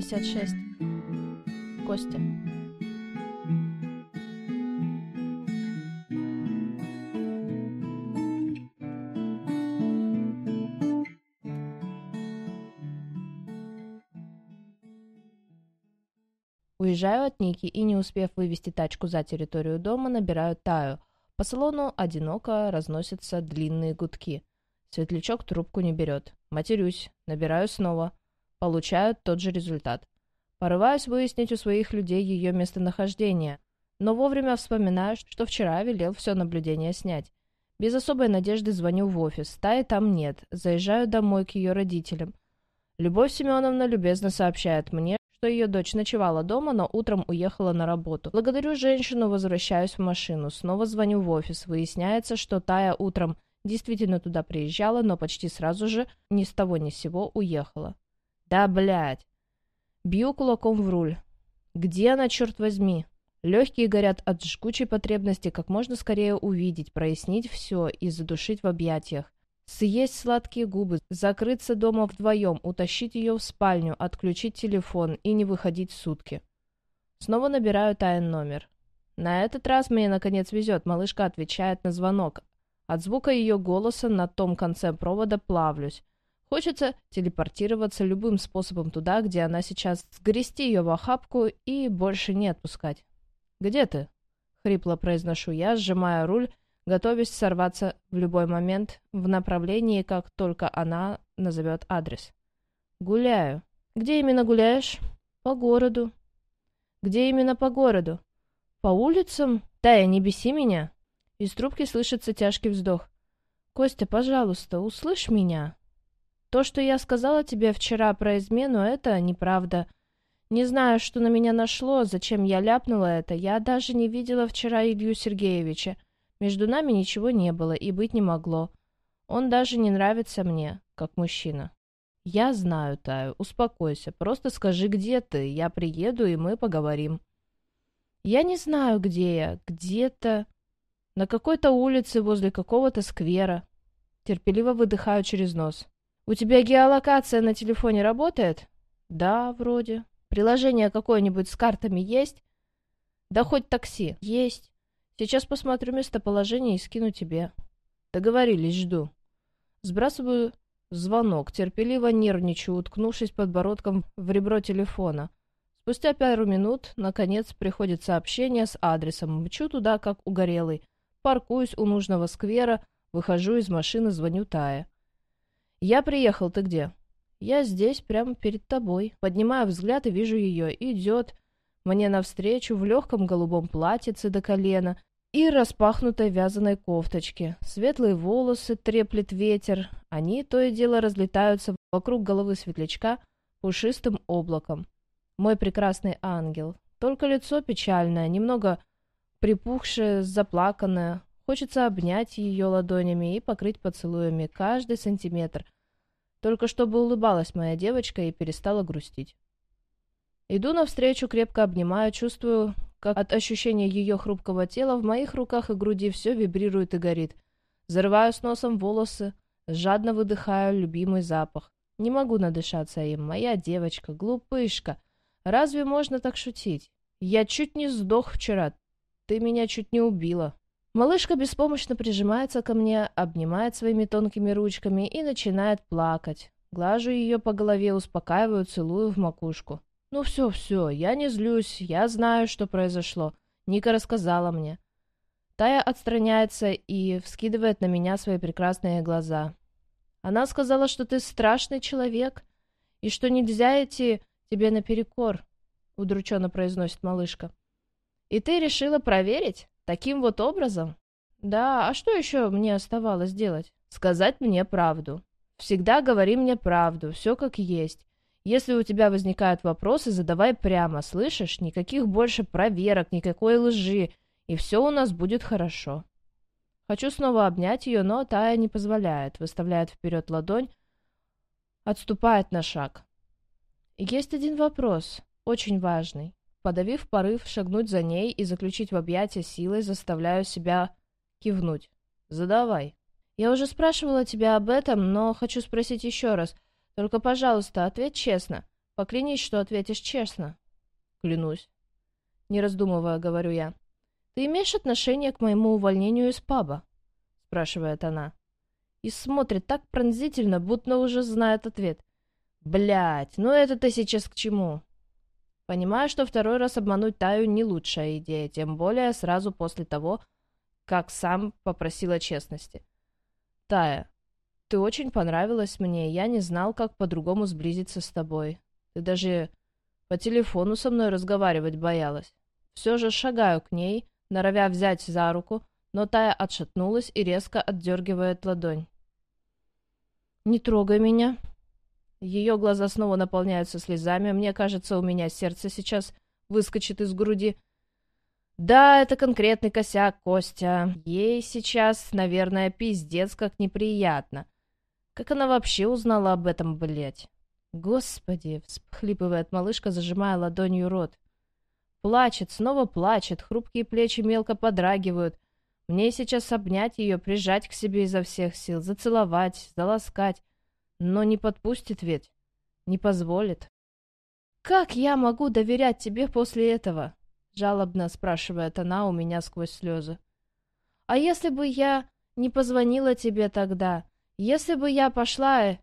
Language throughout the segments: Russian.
56. Костя. Уезжаю от Ники и, не успев вывести тачку за территорию дома, набираю Таю. По салону одиноко разносятся длинные гудки. Светлячок трубку не берет. Матерюсь. Набираю снова. Получаю тот же результат. Порываюсь выяснить у своих людей ее местонахождение, но вовремя вспоминаю, что вчера велел все наблюдение снять. Без особой надежды звоню в офис. Таи там нет. Заезжаю домой к ее родителям. Любовь Семеновна любезно сообщает мне, что ее дочь ночевала дома, но утром уехала на работу. Благодарю женщину, возвращаюсь в машину. Снова звоню в офис. Выясняется, что Тая утром действительно туда приезжала, но почти сразу же ни с того ни с сего уехала. Да, блядь. Бью кулаком в руль. Где она, черт возьми? Легкие горят от жгучей потребности как можно скорее увидеть, прояснить все и задушить в объятиях. Съесть сладкие губы, закрыться дома вдвоем, утащить ее в спальню, отключить телефон и не выходить сутки. Снова набираю тайн номер. На этот раз мне наконец везет, малышка отвечает на звонок. От звука ее голоса на том конце провода плавлюсь. Хочется телепортироваться любым способом туда, где она сейчас, сгрести ее в охапку и больше не отпускать. «Где ты?» — хрипло произношу я, сжимая руль готовясь сорваться в любой момент в направлении, как только она назовет адрес. «Гуляю». «Где именно гуляешь?» «По городу». «Где именно по городу?» «По улицам?» «Тая, не беси меня». Из трубки слышится тяжкий вздох. «Костя, пожалуйста, услышь меня. То, что я сказала тебе вчера про измену, это неправда. Не знаю, что на меня нашло, зачем я ляпнула это. Я даже не видела вчера Илью Сергеевича. Между нами ничего не было и быть не могло. Он даже не нравится мне, как мужчина. Я знаю, Таю, успокойся. Просто скажи, где ты. Я приеду, и мы поговорим. Я не знаю, где я. Где-то... На какой-то улице возле какого-то сквера. Терпеливо выдыхаю через нос. У тебя геолокация на телефоне работает? Да, вроде. Приложение какое-нибудь с картами есть? Да хоть такси. Есть. Сейчас посмотрю местоположение и скину тебе. Договорились, жду. Сбрасываю звонок, терпеливо нервничаю, уткнувшись подбородком в ребро телефона. Спустя пару минут, наконец, приходит сообщение с адресом. Мчу туда, как угорелый. Паркуюсь у нужного сквера, выхожу из машины, звоню Тае. «Я приехал, ты где?» «Я здесь, прямо перед тобой». Поднимаю взгляд и вижу ее. Идет мне навстречу в легком голубом платьице до колена, и распахнутой вязаной кофточке. Светлые волосы треплет ветер, они то и дело разлетаются вокруг головы светлячка пушистым облаком. Мой прекрасный ангел. Только лицо печальное, немного припухшее, заплаканное. Хочется обнять ее ладонями и покрыть поцелуями каждый сантиметр. Только чтобы улыбалась моя девочка и перестала грустить. Иду навстречу, крепко обнимаю, чувствую, как от ощущения ее хрупкого тела в моих руках и груди все вибрирует и горит. Зарываю с носом волосы, жадно выдыхаю любимый запах. Не могу надышаться им. Моя девочка, глупышка. Разве можно так шутить? Я чуть не сдох вчера. Ты меня чуть не убила. Малышка беспомощно прижимается ко мне, обнимает своими тонкими ручками и начинает плакать. Глажу ее по голове, успокаиваю, целую в макушку. «Ну все, все, я не злюсь, я знаю, что произошло. Ника рассказала мне». Тая отстраняется и вскидывает на меня свои прекрасные глаза. «Она сказала, что ты страшный человек, и что нельзя идти тебе наперекор», — удрученно произносит малышка. «И ты решила проверить? Таким вот образом?» «Да, а что еще мне оставалось делать?» «Сказать мне правду. Всегда говори мне правду, все как есть. Если у тебя возникают вопросы, задавай прямо, слышишь? Никаких больше проверок, никакой лжи, и все у нас будет хорошо. Хочу снова обнять ее, но Тая не позволяет, выставляет вперед ладонь, отступает на шаг. Есть один вопрос, очень важный. Подавив порыв, шагнуть за ней и заключить в объятия силой, заставляю себя кивнуть. Задавай. Я уже спрашивала тебя об этом, но хочу спросить еще раз — только, пожалуйста, ответь честно. Поклянись, что ответишь честно. Клянусь. Не раздумывая, говорю я. Ты имеешь отношение к моему увольнению из паба? Спрашивает она. И смотрит так пронзительно, будто уже знает ответ. Блять, ну это ты сейчас к чему? Понимаю, что второй раз обмануть Таю не лучшая идея, тем более сразу после того, как сам попросила честности. Тая, ты очень понравилась мне, я не знал, как по-другому сблизиться с тобой. Ты даже по телефону со мной разговаривать боялась. Все же шагаю к ней, норовя взять за руку, но Тая отшатнулась и резко отдергивает ладонь. «Не трогай меня», ее глаза снова наполняются слезами. Мне кажется, у меня сердце сейчас выскочит из груди. Да, это конкретный косяк, Костя. Ей сейчас, наверное, пиздец как неприятно. Как она вообще узнала об этом, блядь? Господи, всхлипывает малышка, зажимая ладонью рот. Плачет, снова плачет, хрупкие плечи мелко подрагивают. Мне сейчас обнять ее, прижать к себе изо всех сил, зацеловать, заласкать. Но не подпустит ведь. Не позволит. «Как я могу доверять тебе после этого?» Жалобно спрашивает она у меня сквозь слезы. «А если бы я не позвонила тебе тогда? Если бы я пошла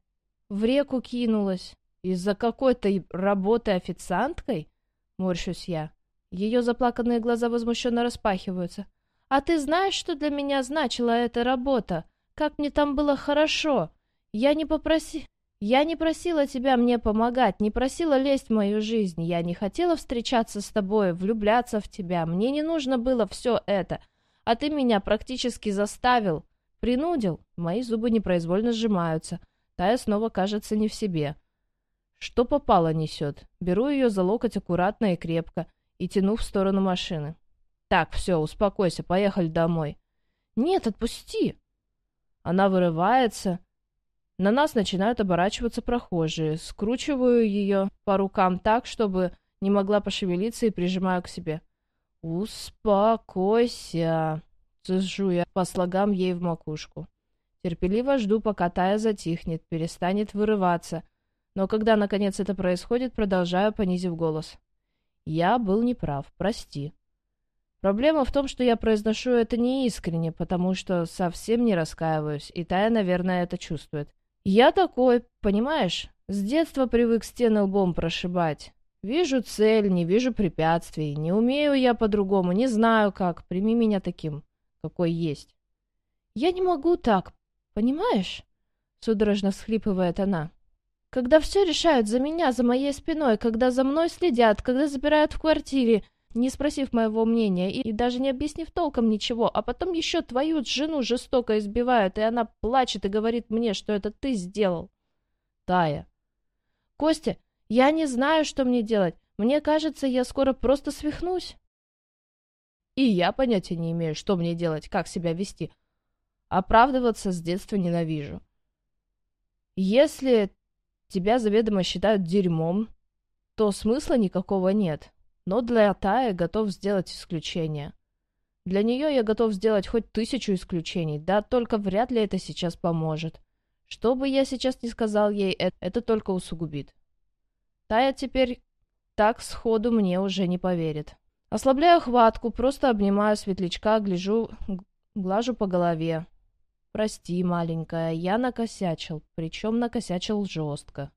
в реку кинулась из-за какой-то работы официанткой?» Морщусь я. Ее заплаканные глаза возмущенно распахиваются. «А ты знаешь, что для меня значила эта работа? Как мне там было хорошо? Я не попроси... Я не просила тебя мне помогать, не просила лезть в мою жизнь. Я не хотела встречаться с тобой, влюбляться в тебя. Мне не нужно было все это. А ты меня практически заставил. Принудил. Мои зубы непроизвольно сжимаются. Тая снова кажется не в себе. Что попало несет. Беру ее за локоть аккуратно и крепко и тяну в сторону машины. Так, все, успокойся, поехали домой. Нет, отпусти. Она вырывается, на нас начинают оборачиваться прохожие. Скручиваю ее по рукам так, чтобы не могла пошевелиться и прижимаю к себе. «Успокойся!» Цежу я по слогам ей в макушку. Терпеливо жду, пока Тая затихнет, перестанет вырываться. Но когда, наконец, это происходит, продолжаю, понизив голос. «Я был неправ, прости». Проблема в том, что я произношу это неискренне, потому что совсем не раскаиваюсь, и Тая, наверное, это чувствует. Я такой, понимаешь, с детства привык стены лбом прошибать. Вижу цель, не вижу препятствий. Не умею я по-другому, не знаю как. Прими меня таким, какой есть. Я не могу так, понимаешь? Судорожно всхлипывает она. Когда все решают за меня, за моей спиной, когда за мной следят, когда запирают в квартире, не спросив моего мнения и, даже не объяснив толком ничего, а потом еще твою жену жестоко избивают, и она плачет и говорит мне, что это ты сделал. Тая. Костя, я не знаю, что мне делать. Мне кажется, я скоро просто свихнусь. И я понятия не имею, что мне делать, как себя вести. Оправдываться с детства ненавижу. Если тебя заведомо считают дерьмом, то смысла никакого нет. Но для Тая готов сделать исключение. Для нее я готов сделать хоть тысячу исключений, да только вряд ли это сейчас поможет. Что бы я сейчас ни сказал ей, это, это только усугубит. Тая теперь так сходу мне уже не поверит. Ослабляю хватку, просто обнимаю светлячка, гляжу, глажу по голове. Прости, маленькая, я накосячил, причем накосячил жестко.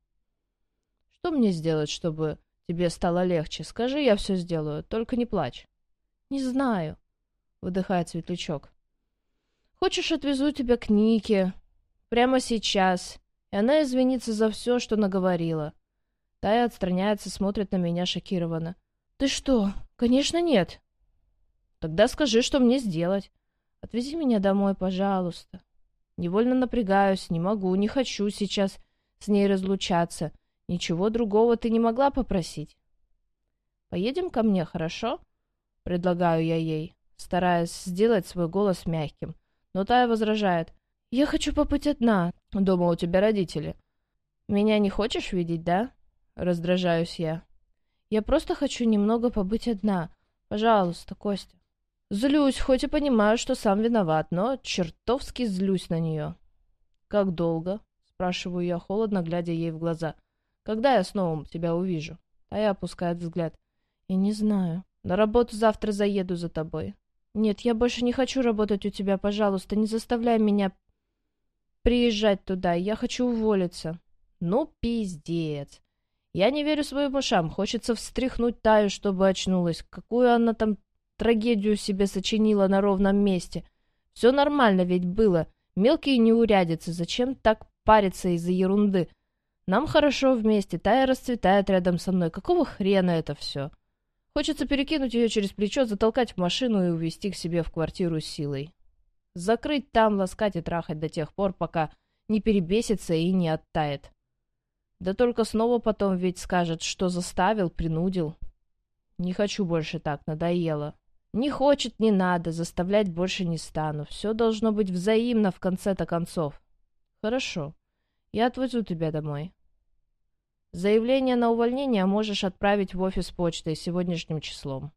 Что мне сделать, чтобы Тебе стало легче. Скажи, я все сделаю. Только не плачь. Не знаю, выдыхает светлячок. Хочешь, отвезу тебя к Нике? Прямо сейчас. И она извинится за все, что наговорила. Тая отстраняется, смотрит на меня шокированно. Ты что? Конечно, нет. Тогда скажи, что мне сделать. Отвези меня домой, пожалуйста. Невольно напрягаюсь, не могу, не хочу сейчас с ней разлучаться. Ничего другого ты не могла попросить. Поедем ко мне, хорошо? Предлагаю я ей, стараясь сделать свой голос мягким. Но Тая возражает. Я хочу побыть одна. Дома у тебя родители. Меня не хочешь видеть, да? Раздражаюсь я. Я просто хочу немного побыть одна. Пожалуйста, Костя. Злюсь, хоть и понимаю, что сам виноват, но чертовски злюсь на нее. «Как долго?» — спрашиваю я холодно, глядя ей в глаза. Когда я снова тебя увижу? Тая опускает взгляд. Я не знаю. На работу завтра заеду за тобой. Нет, я больше не хочу работать у тебя, пожалуйста, не заставляй меня приезжать туда. Я хочу уволиться. Ну, пиздец. Я не верю своим ушам. Хочется встряхнуть Таю, чтобы очнулась. Какую она там трагедию себе сочинила на ровном месте. Все нормально ведь было. Мелкие неурядицы. Зачем так париться из-за ерунды? Нам хорошо вместе. Тая расцветает рядом со мной. Какого хрена это все? Хочется перекинуть ее через плечо, затолкать в машину и увезти к себе в квартиру силой. Закрыть там, ласкать и трахать до тех пор, пока не перебесится и не оттает. Да только снова потом ведь скажет, что заставил, принудил. Не хочу больше так, надоело. Не хочет, не надо, заставлять больше не стану. Все должно быть взаимно в конце-то концов. Хорошо, я отвезу тебя домой. Заявление на увольнение можешь отправить в офис почтой сегодняшним числом.